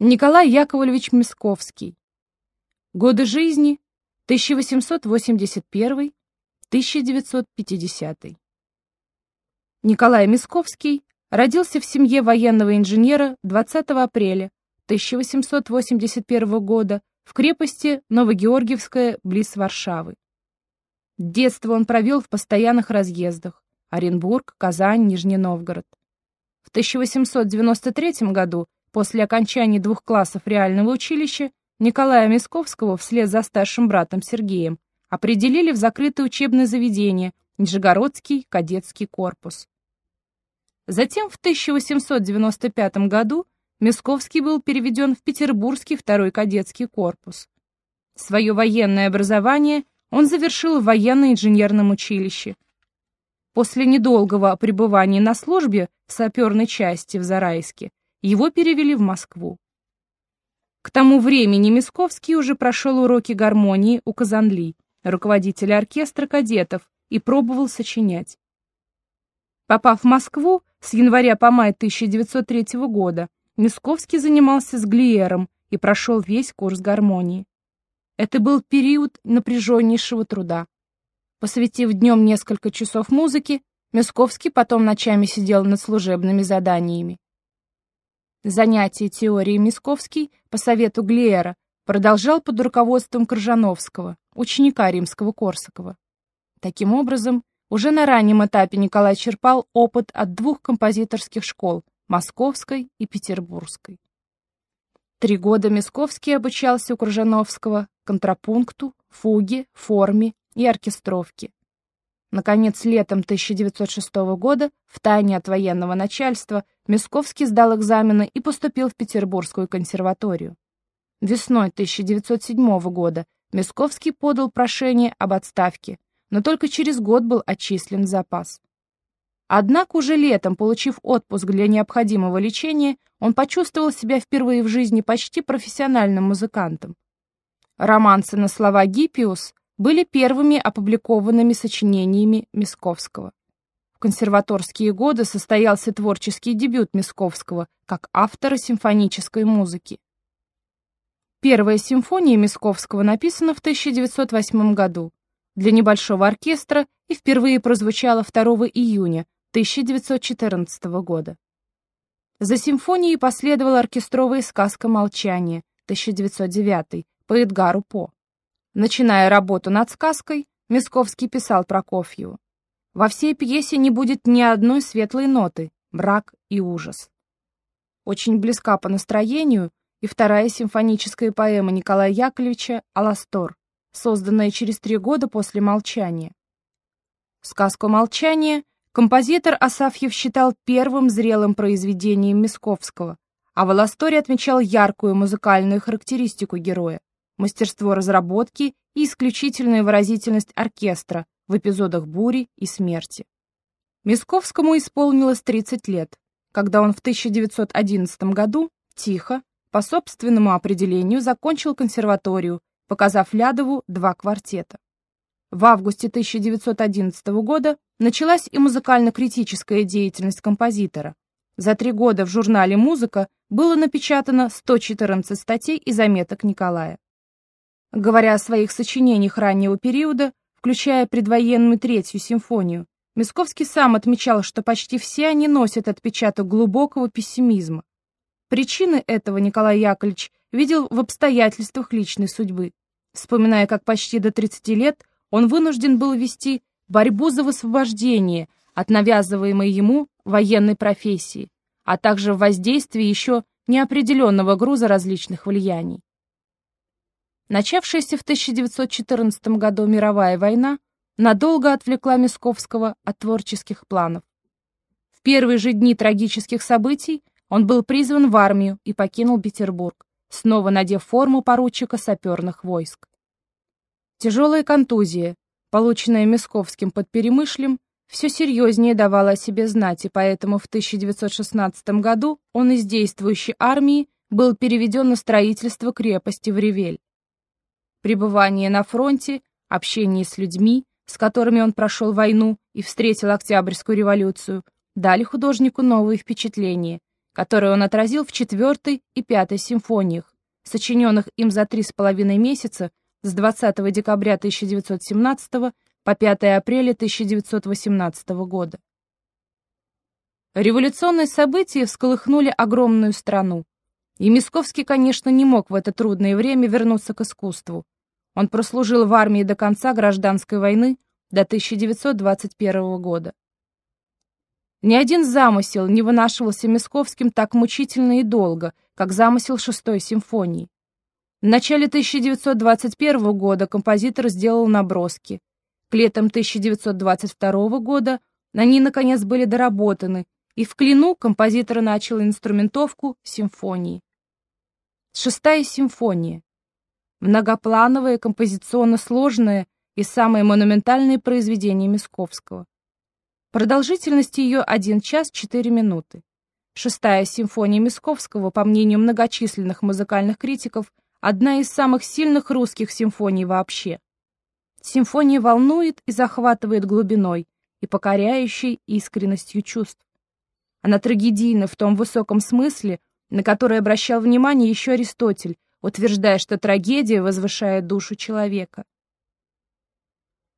Николай Яковлевич Мясковский. Годы жизни 1881-1950. Николай Мясковский родился в семье военного инженера 20 апреля 1881 года в крепости Новогеоргиевская близ Варшавы. Детство он провел в постоянных разъездах Оренбург, Казань, Нижний Новгород. В 1893 году После окончания двух классов реального училища Николая Мисковского вслед за старшим братом Сергеем определили в закрытое учебное заведение Нижегородский кадетский корпус. Затем в 1895 году Мисковский был переведен в Петербургский второй кадетский корпус. Свое военное образование он завершил в военно-инженерном училище. После недолгого пребывания на службе в саперной части в Зарайске его перевели в Москву. К тому времени Мисковский уже прошел уроки гармонии у Казанли, руководителя оркестра кадетов, и пробовал сочинять. Попав в Москву с января по май 1903 года, Мисковский занимался с Глиером и прошел весь курс гармонии. Это был период напряженнейшего труда. Посвятив днем несколько часов музыке, Мисковский потом ночами сидел над служебными заданиями. Занятия теорией Мисковский по совету Глеера продолжал под руководством Крыжановского, ученика римского Корсакова. Таким образом, уже на раннем этапе Николай черпал опыт от двух композиторских школ – Московской и Петербургской. Три года Мисковский обучался у Крыжановского контрапункту, фуге, форме и оркестровке. Наконец, летом 1906 года, в тайне от военного начальства, Мясковский сдал экзамены и поступил в Петербургскую консерваторию. Весной 1907 года Мясковский подал прошение об отставке, но только через год был отчислен в запас. Однако уже летом, получив отпуск для необходимого лечения, он почувствовал себя впервые в жизни почти профессиональным музыкантом. Романсы на слова «Гиппиус» были первыми опубликованными сочинениями Мисковского. В консерваторские годы состоялся творческий дебют Мисковского как автора симфонической музыки. Первая симфония Мисковского написана в 1908 году для небольшого оркестра и впервые прозвучала 2 июня 1914 года. За симфонией последовала оркестровая сказка «Молчание» 1909 по Эдгару По. Начиная работу над сказкой, Мисковский писал Прокофьеву. «Во всей пьесе не будет ни одной светлой ноты, брак и ужас». Очень близка по настроению и вторая симфоническая поэма Николая Яковлевича «Аластор», созданная через три года после «Молчания». Сказку «Молчание» композитор Асафьев считал первым зрелым произведением Мисковского, а в «Аласторе» отмечал яркую музыкальную характеристику героя мастерство разработки и исключительная выразительность оркестра в эпизодах бури и смерти. Мисковскому исполнилось 30 лет, когда он в 1911 году тихо, по собственному определению, закончил консерваторию, показав Лядову два квартета. В августе 1911 года началась и музыкально-критическая деятельность композитора. За три года в журнале «Музыка» было напечатано 114 статей и заметок Николая. Говоря о своих сочинениях раннего периода, включая предвоенную третью симфонию, Мисковский сам отмечал, что почти все они носят отпечаток глубокого пессимизма. Причины этого Николай Яковлевич видел в обстоятельствах личной судьбы, вспоминая, как почти до 30 лет он вынужден был вести борьбу за высвобождение от навязываемой ему военной профессии, а также в воздействии еще неопределенного груза различных влияний. Начавшаяся в 1914 году мировая война надолго отвлекла Мисковского от творческих планов. В первые же дни трагических событий он был призван в армию и покинул Петербург, снова надев форму поручика саперных войск. Тяжелая контузия, полученная Мисковским под Перемышлем, все серьезнее давала о себе знать, и поэтому в 1916 году он из действующей армии был переведен на строительство крепости в Ревель. Пребывание на фронте, общение с людьми, с которыми он прошел войну и встретил Октябрьскую революцию, дали художнику новые впечатления, которые он отразил в четвертой и пятой симфониях, сочиненных им за три с половиной месяца с 20 декабря 1917 по 5 апреля 1918 года. Революционные события всколыхнули огромную страну. И Мисковский, конечно, не мог в это трудное время вернуться к искусству. Он прослужил в армии до конца гражданской войны до 1921 года. Ни один замысел не вынашивался Мисковским так мучительно и долго, как замысел шестой симфонии. В начале 1921 года композитор сделал наброски. К летом 1922 года они, наконец, были доработаны, и в Клину композитор начал инструментовку симфонии. Шестая симфония. Многоплановое, композиционно сложное и самое монументальное произведение Мисковского. Продолжительность ее 1 час 4 минуты. Шестая симфония Мисковского, по мнению многочисленных музыкальных критиков, одна из самых сильных русских симфоний вообще. Симфония волнует и захватывает глубиной и покоряющей искренностью чувств. Она трагедийна в том высоком смысле, на который обращал внимание еще Аристотель, утверждая, что трагедия возвышает душу человека.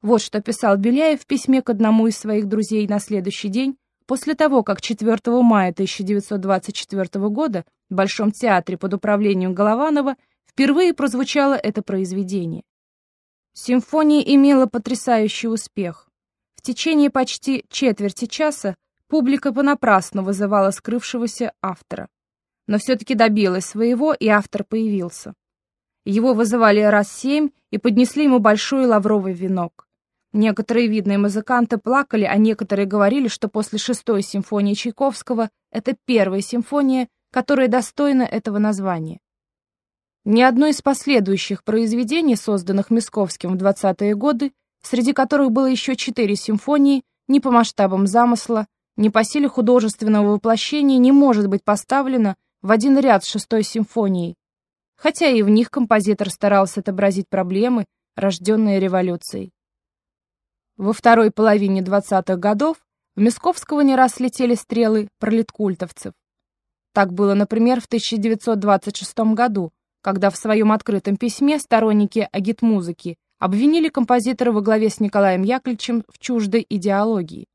Вот что писал Беляев в письме к одному из своих друзей на следующий день, после того, как 4 мая 1924 года в Большом театре под управлением Голованова впервые прозвучало это произведение. Симфония имела потрясающий успех. В течение почти четверти часа публика понапрасну вызывала скрывшегося автора. Но все-таки добилась своего, и автор появился. Его вызывали раз семь и поднесли ему большой лавровый венок. Некоторые видные музыканты плакали, а некоторые говорили, что после шестой симфонии Чайковского это первая симфония, которая достойна этого названия. Ни одно из последующих произведений, созданных Мисковским в 20-е годы, среди которых было еще четыре симфонии, ни по масштабам замысла, ни по силе художественного воплощения не может быть поставлено в один ряд с шестой симфонией, хотя и в них композитор старался отобразить проблемы, рожденные революцией. Во второй половине 20-х годов в Мисковского не раз летели стрелы пролеткультовцев. Так было, например, в 1926 году, когда в своем открытом письме сторонники агитмузыки обвинили композитора во главе с Николаем Яковлевичем в чуждой идеологии.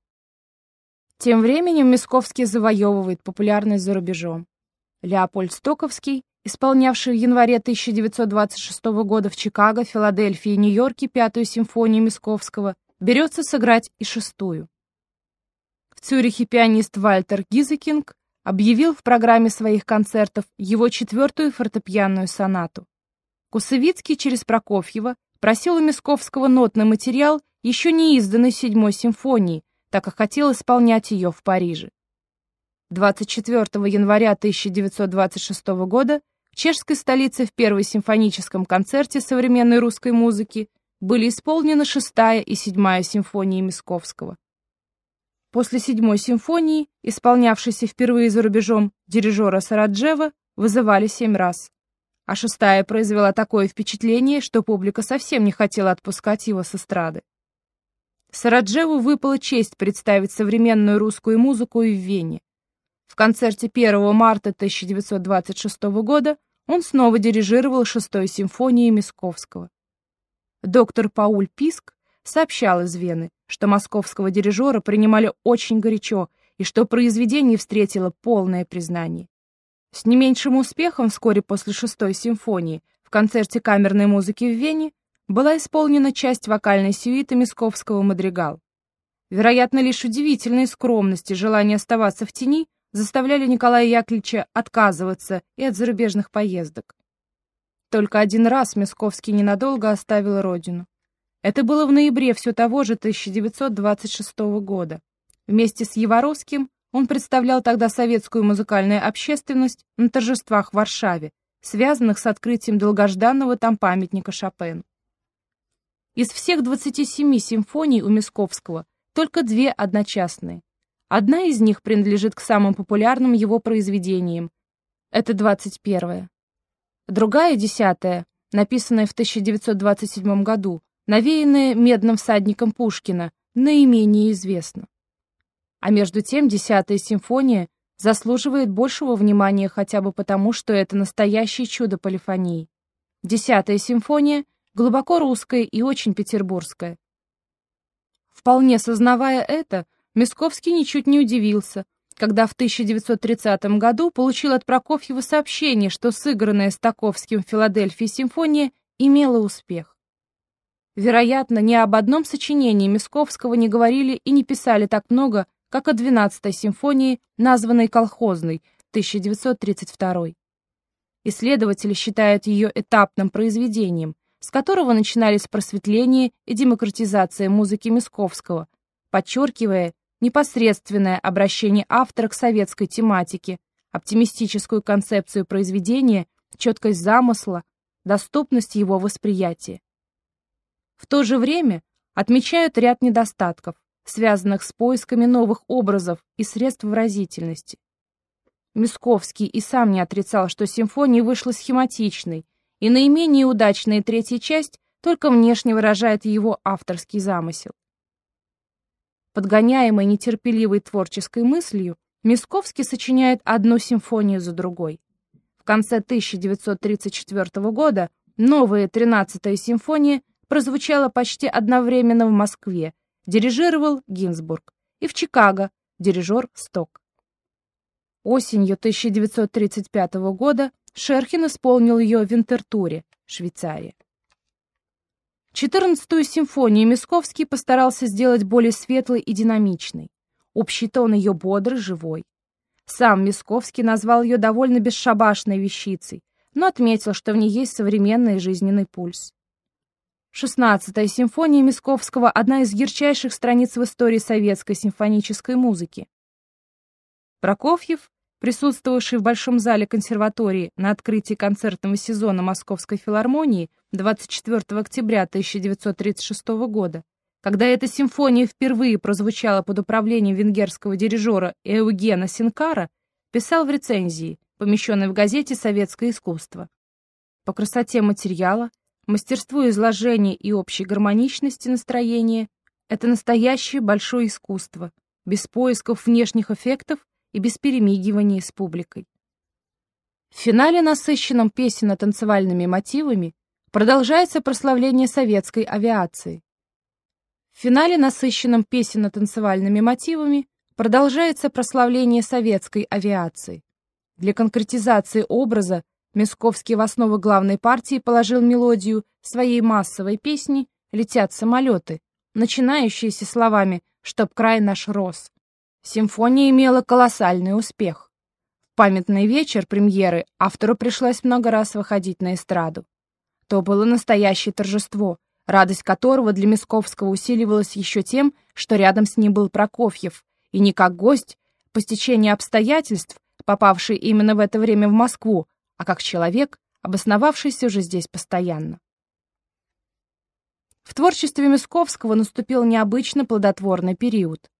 Тем временем Мисковский завоевывает популярность за рубежом. Леопольд Стоковский, исполнявший в январе 1926 года в Чикаго, Филадельфии и Нью-Йорке пятую симфонию Мисковского, берется сыграть и шестую. В Цюрихе пианист Вальтер Гизекинг объявил в программе своих концертов его четвертую фортепианную сонату. Кусовицкий через Прокофьева просил у Мисковского нотный материал еще не изданной седьмой симфонии, так как хотел исполнять ее в Париже. 24 января 1926 года в чешской столице в первой симфоническом концерте современной русской музыки были исполнены шестая и седьмая симфонии Мисковского. После седьмой симфонии, исполнявшейся впервые за рубежом дирижера Сараджева, вызывали семь раз. А шестая произвела такое впечатление, что публика совсем не хотела отпускать его с эстрады. Сараджеву выпала честь представить современную русскую музыку и в Вене. В концерте 1 марта 1926 года он снова дирижировал шестой симфонией Мисковского. Доктор Пауль Писк сообщал из Вены, что московского дирижера принимали очень горячо и что произведение встретило полное признание. С не меньшим успехом вскоре после шестой симфонии в концерте камерной музыки в Вене была исполнена часть вокальной сюиты Мисковского «Мадригал». Вероятно, лишь удивительные скромности желание оставаться в тени заставляли Николая Яковлевича отказываться и от зарубежных поездок. Только один раз Мясковский ненадолго оставил родину. Это было в ноябре все того же 1926 года. Вместе с Еворовским он представлял тогда советскую музыкальную общественность на торжествах в Варшаве, связанных с открытием долгожданного там памятника Шопену. Из всех 27 симфоний у Мясковского только две одночасные. Одна из них принадлежит к самым популярным его произведениям. Это 21-я. Другая, десятая, написанная в 1927 году, навеянная медным всадником Пушкина, наименее известна. А между тем десятая симфония заслуживает большего внимания хотя бы потому, что это настоящее чудо полифонии. Десятая симфония глубоко русская и очень петербургская. Вполне сознавая это, Мясковский ничуть не удивился, когда в 1930 году получил от Прокофьева сообщение, что сыгранная Стаковским в Филадельфии симфония имела успех. Вероятно, ни об одном сочинении Мясковского не говорили и не писали так много, как о 12-й симфонии, названной «Колхозной» 1932. Исследователи считают ее этапным произведением, с которого начинались просветление и демократизация музыки Мясковского, подчеркивая непосредственное обращение автора к советской тематике, оптимистическую концепцию произведения, четкость замысла, доступность его восприятия. В то же время отмечают ряд недостатков, связанных с поисками новых образов и средств выразительности. Мисковский и сам не отрицал, что симфония вышла схематичной, и наименее удачная третья часть только внешне выражает его авторский замысел. Подгоняемый нетерпеливой творческой мыслью, Мисковский сочиняет одну симфонию за другой. В конце 1934 года новая 13-я симфония прозвучала почти одновременно в Москве, дирижировал Гинзбург, и в Чикаго дирижер Сток. Осенью 1935 года Шерхин исполнил ее в Винтертуре, Швейцария. Четырнадцатую симфонию Мисковский постарался сделать более светлой и динамичной. Общий тон ее бодрый, живой. Сам Мисковский назвал ее довольно бесшабашной вещицей, но отметил, что в ней есть современный жизненный пульс. Шестнадцатая симфония Мисковского – одна из ярчайших страниц в истории советской симфонической музыки. Прокофьев присутствовавший в Большом зале консерватории на открытии концертного сезона Московской филармонии 24 октября 1936 года, когда эта симфония впервые прозвучала под управлением венгерского дирижера Эугена Синкара, писал в рецензии, помещенной в газете «Советское искусство». По красоте материала, мастерству изложения и общей гармоничности настроения это настоящее большое искусство, без поисков внешних эффектов и без перемигивания с публикой. В финале, насыщенном песенно-танцевальными мотивами, продолжается прославление советской авиации. В финале, насыщенном песенно-танцевальными мотивами, продолжается прославление советской авиации. Для конкретизации образа Мясковский в основу главной партии положил мелодию своей массовой песни «Летят самолеты», начинающиеся словами «Чтоб край наш рос». Симфония имела колоссальный успех. В памятный вечер премьеры автору пришлось много раз выходить на эстраду. То было настоящее торжество, радость которого для Мисковского усиливалась еще тем, что рядом с ним был Прокофьев, и не как гость, по стечению обстоятельств, попавший именно в это время в Москву, а как человек, обосновавшийся уже здесь постоянно. В творчестве Мисковского наступил необычно плодотворный период.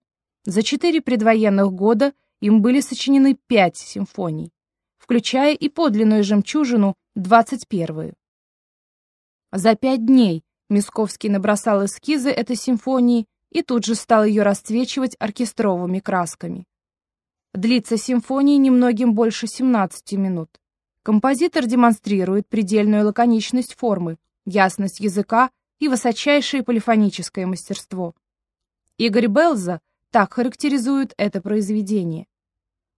За четыре предвоенных года им были сочинены пять симфоний, включая и подлинную жемчужину, двадцать первую. За пять дней Мисковский набросал эскизы этой симфонии и тут же стал ее расцвечивать оркестровыми красками. Длится симфония немногим больше 17 минут. Композитор демонстрирует предельную лаконичность формы, ясность языка и высочайшее полифоническое мастерство. Игорь Белза – так характеризуют это произведение.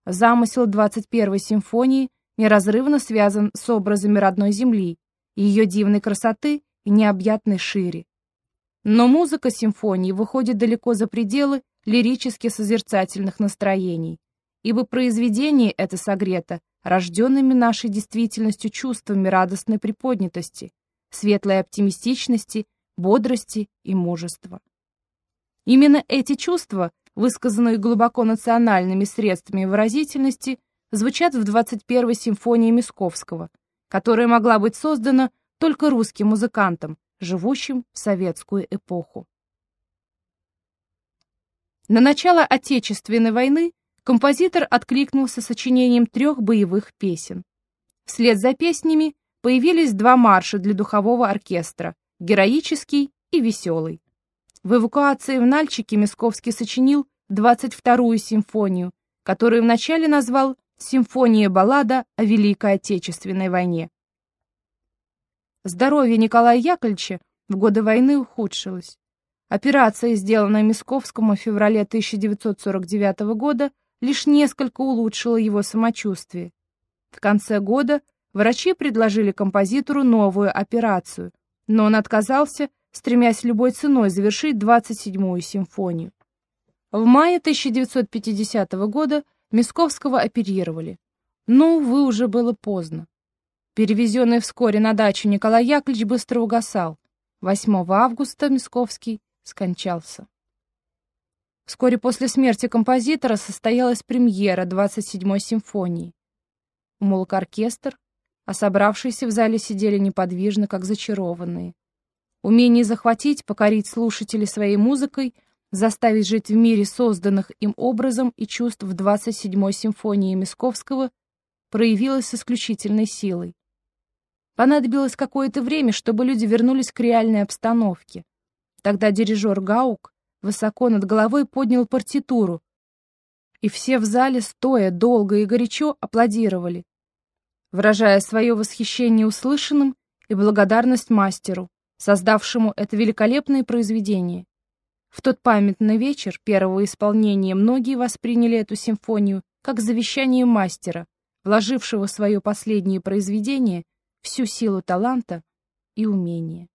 Замысел 21-й симфонии неразрывно связан с образами родной земли, ее дивной красоты и необъятной шире. Но музыка симфонии выходит далеко за пределы лирически-созерцательных настроений, ибо произведение это согрето рожденными нашей действительностью чувствами радостной приподнятости, светлой оптимистичности, бодрости и мужества. Именно эти чувства высказанные глубоко национальными средствами выразительности, звучат в 21-й симфонии Мисковского, которая могла быть создана только русским музыкантом, живущим в советскую эпоху. На начало Отечественной войны композитор откликнулся сочинением трех боевых песен. Вслед за песнями появились два марша для духового оркестра – героический и веселый. В эвакуации в Нальчике Мисковский сочинил 22-ю симфонию, которую вначале назвал «Симфония-баллада о Великой Отечественной войне». Здоровье Николая Яковлевича в годы войны ухудшилось. Операция, сделанная Мисковскому в феврале 1949 года, лишь несколько улучшила его самочувствие. В конце года врачи предложили композитору новую операцию, но он отказался, стремясь любой ценой завершить 27-ю симфонию. В мае 1950 года Мисковского оперировали, но, увы, уже было поздно. Перевезенный вскоре на дачу Николай Яковлевич быстро угасал. 8 августа Мисковский скончался. Вскоре после смерти композитора состоялась премьера 27-й симфонии. Умолк оркестр, а собравшиеся в зале сидели неподвижно, как зачарованные. Умение захватить, покорить слушателей своей музыкой, заставить жить в мире созданных им образом и чувств в 27-й симфонии Мисковского проявилось с исключительной силой. Понадобилось какое-то время, чтобы люди вернулись к реальной обстановке. Тогда дирижер Гаук высоко над головой поднял партитуру, и все в зале, стоя долго и горячо, аплодировали, выражая свое восхищение услышанным и благодарность мастеру, создавшему это великолепное произведение. В тот памятный вечер первого исполнения многие восприняли эту симфонию как завещание мастера, вложившего в свое последнее произведение всю силу таланта и умения.